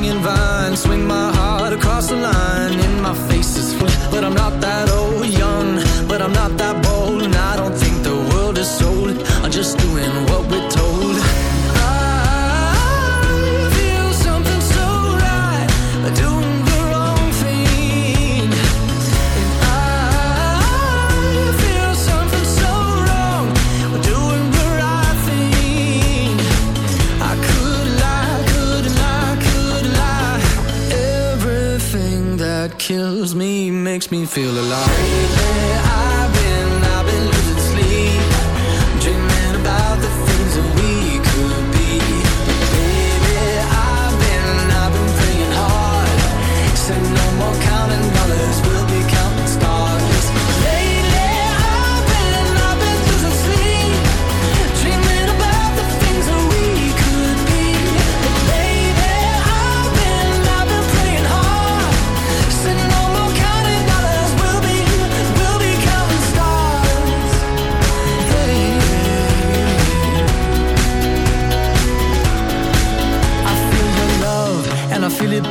swinging vine, swing my heart across the line. In my face is full, but I'm not that old. Young, but I'm not that bold. And I don't think the world is sold. I'm just doing what we're told. Makes me feel alive.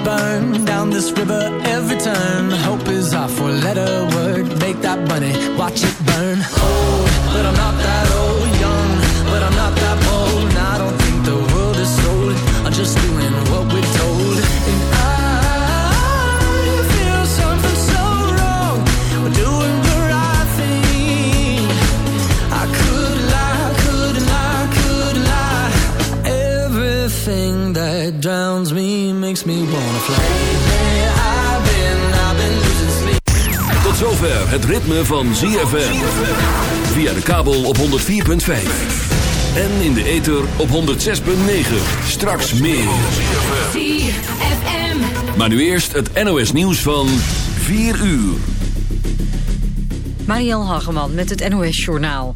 Burn down this river every turn. Hope is our four letter word. Make that money, watch it burn. Makes me wanna fly. Lately, I've been, I've been losing sleep. Tot zover het ritme van ZFM. Via de kabel op 104.5. En in de ether op 106.9. Straks meer. ZFM. Maar nu eerst het NOS nieuws van 4 uur. Marielle Hageman met het NOS Journaal.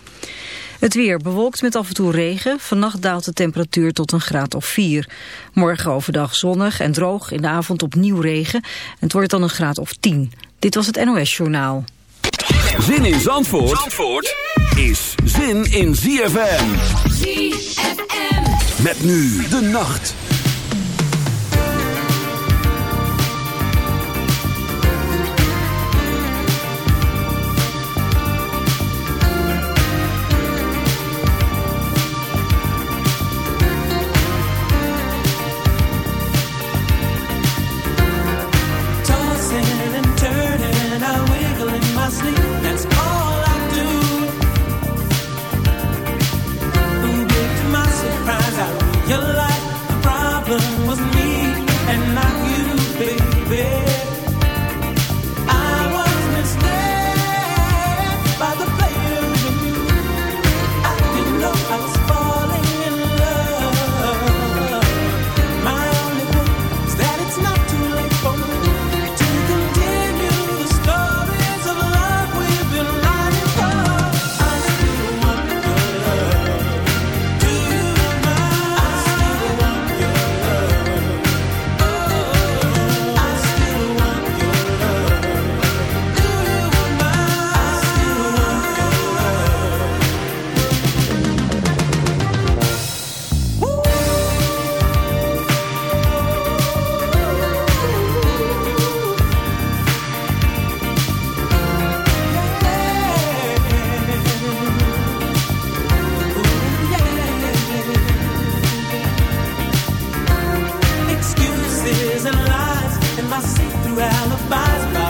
Het weer bewolkt met af en toe regen. Vannacht daalt de temperatuur tot een graad of 4. Morgen overdag zonnig en droog. In de avond opnieuw regen. Het wordt dan een graad of 10. Dit was het NOS Journaal. Zin in Zandvoort, Zandvoort is zin in ZFM. ZFM. Met nu de nacht. I'll see through alibis.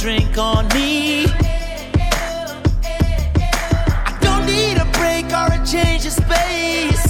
drink on me. I don't need a break or a change of space.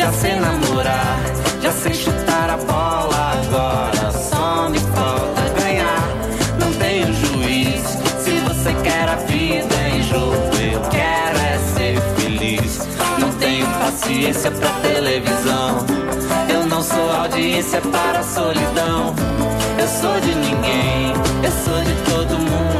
já sei namorar, já sei chutar a bola agora. Só me falta ganhar, não tenho juiz. Se você quer a vida em jogo, eu quero é ser feliz. Não tenho paciência pra televisão, eu não sou audiência para a solidão. Eu sou de ninguém, eu sou de todo mundo.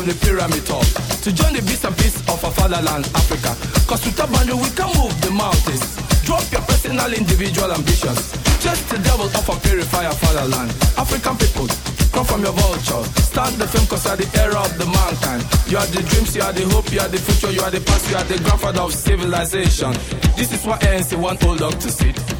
On the pyramid top to join the bits and pieces of our fatherland, Africa. Cause with a boundary we can move the mountains. Drop your personal, individual ambitions. Just the devil of a purifier fatherland. African people, come from your vulture. Start the film cause you are the era of the mankind. You are the dreams, you are the hope, you are the future, you are the past, you are the grandfather of civilization. This is what ANC want old dog to see.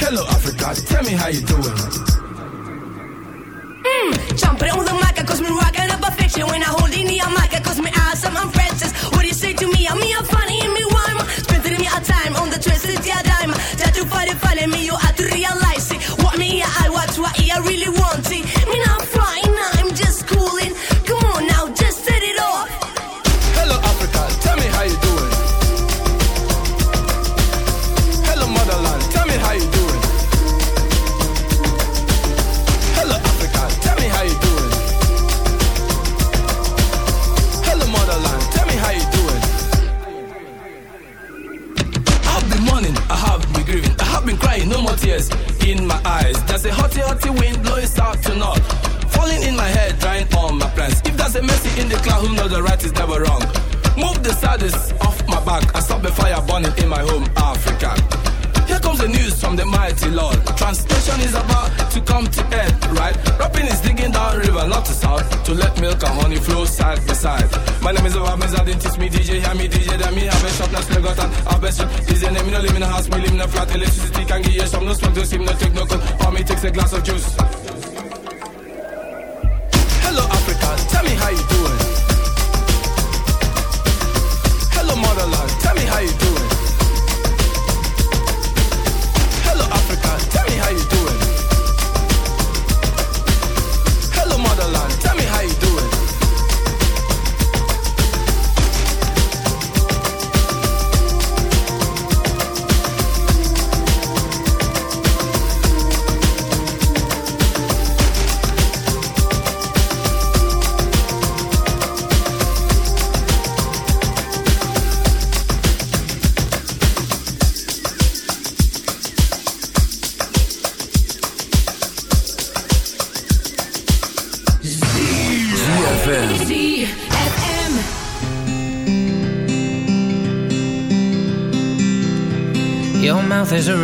Hello, Africa, tell me how you doing. Mm, jumping on the mic, cause me rocking up a fiction. When I hold in the mic, cause me awesome, I'm princess. What do you say to me? I'm me, I'm funny, and me rhyme. Spending me a time on the twisted yeah dime. That you find it funny, me, you have to realize it. What me, I watch, what I really want hotty wind blowing south to north, falling in my head, drying all my plans. If there's a mercy in the cloud, who knows the right is never wrong. Move the saddest off my back, I stop the fire burning in my home, Africa. Here comes the news from the mighty Lord. Translation is about to come to end, right? Rapping is river, not to south, to let milk and honey flow side by side. My name is Alban, I didn't teach me DJ, hear me DJ, then me have a shop, now still got an have a shop. Is the name, me no live in a house, me live in a flat, electricity can give you some, no smoke, no steam, no take no cold, or me takes a glass of juice. Hello Africa, tell me how you doing.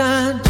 our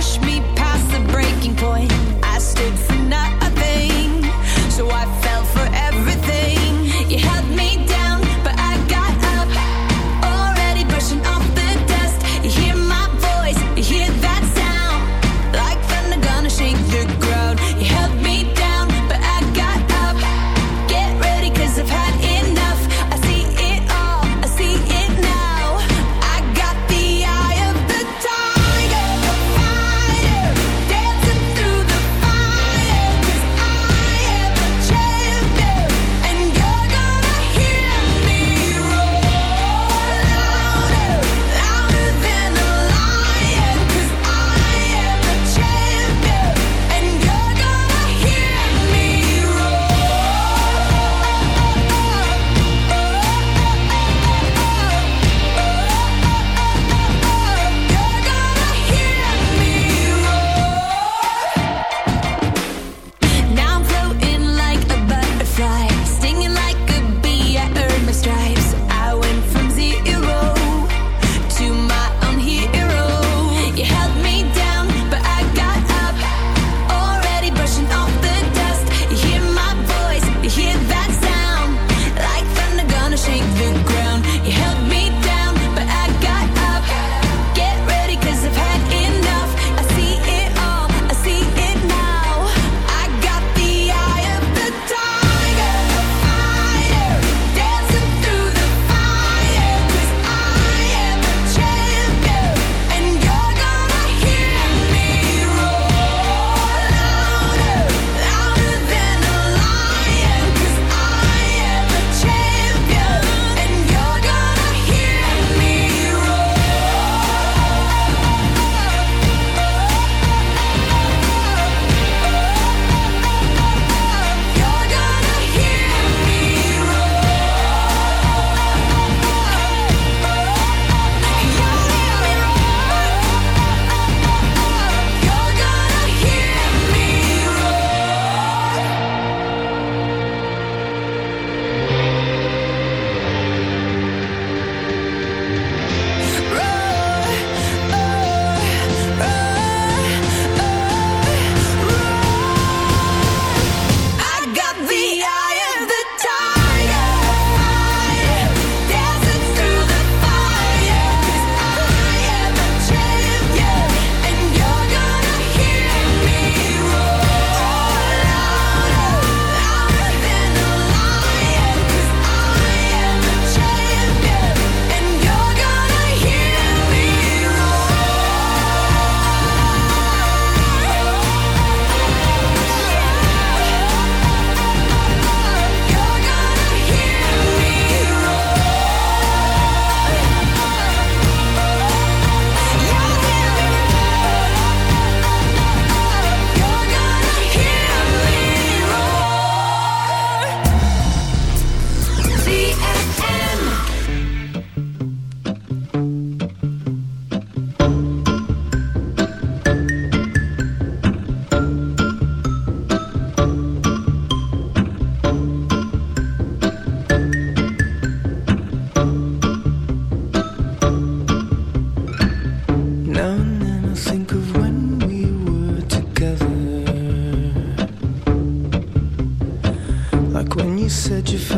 push me back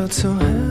felt so high.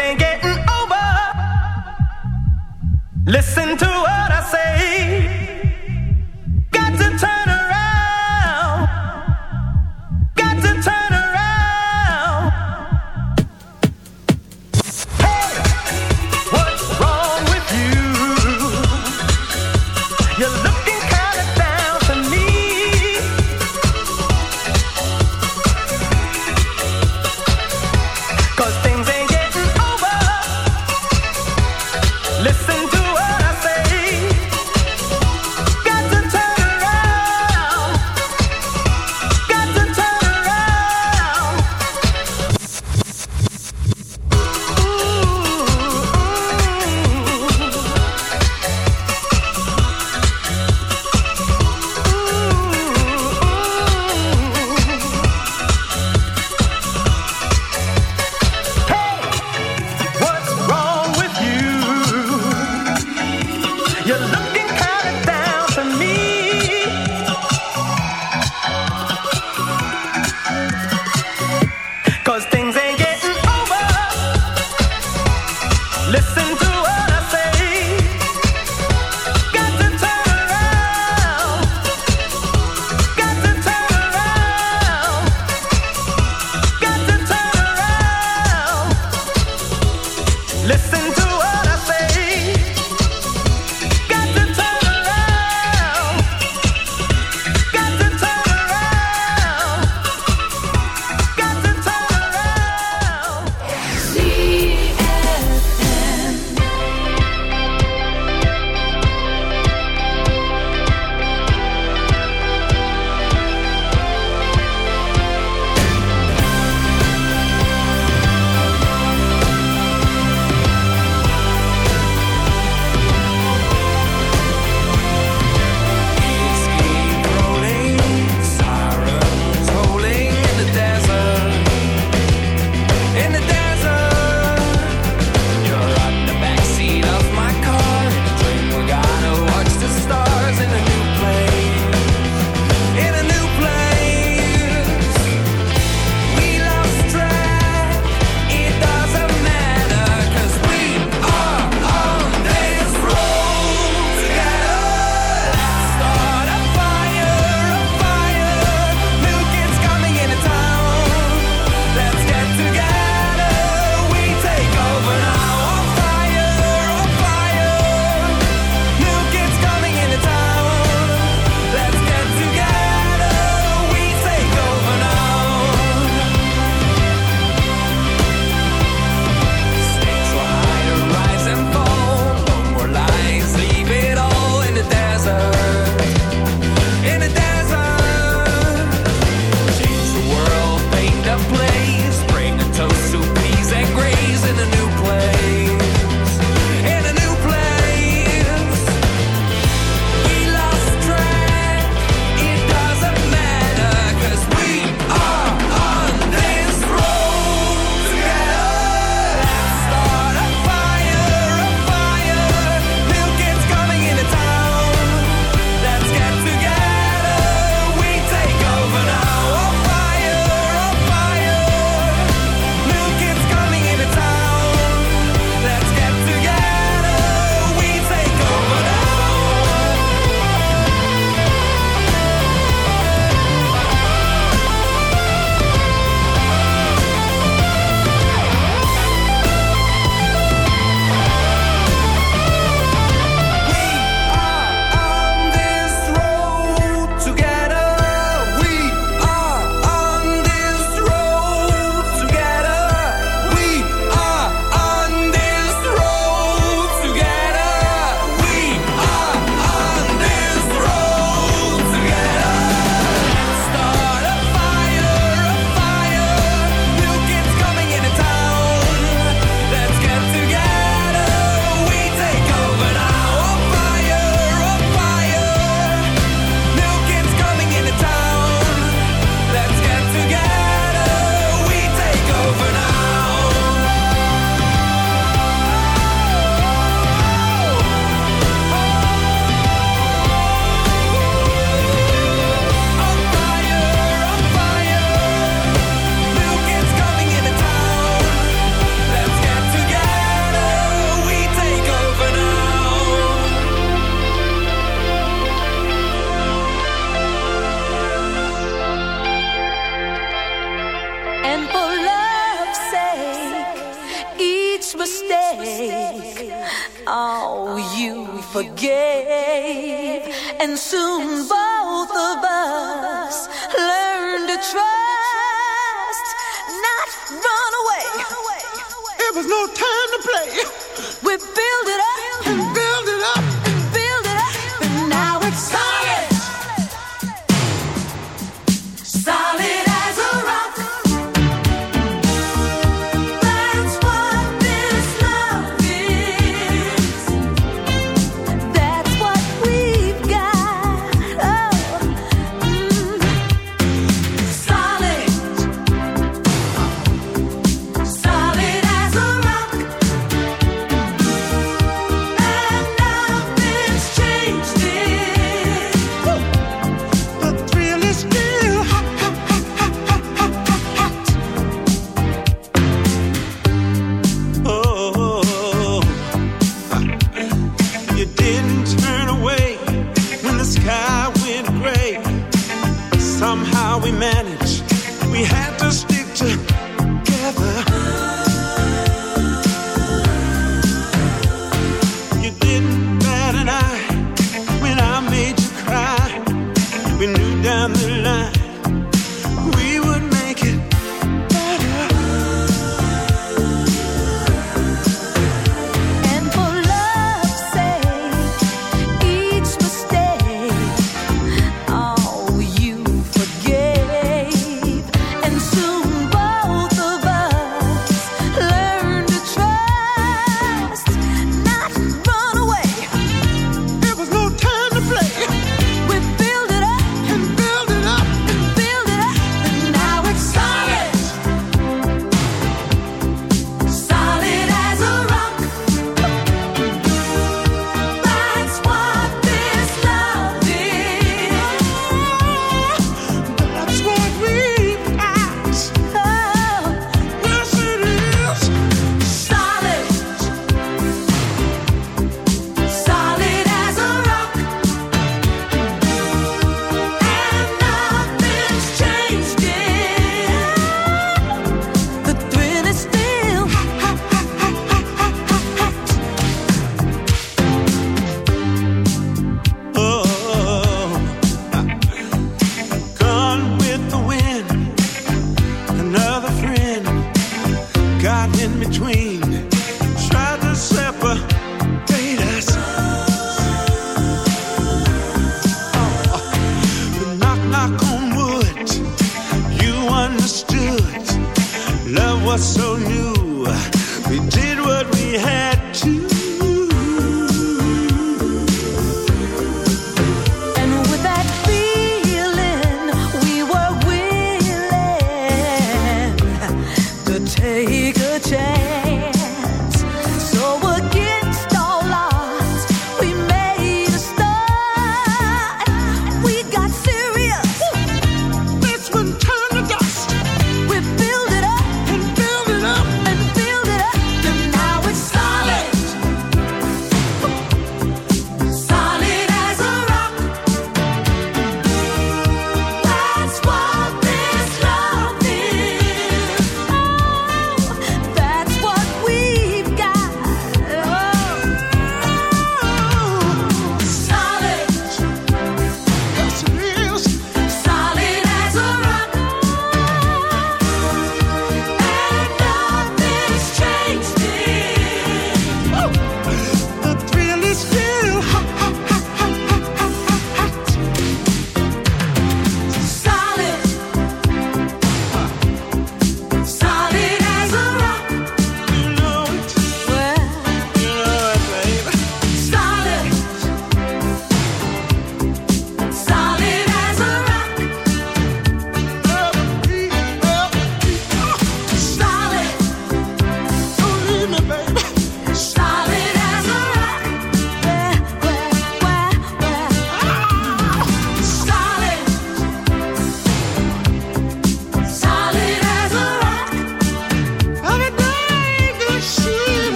Ain't getting over. Listen to what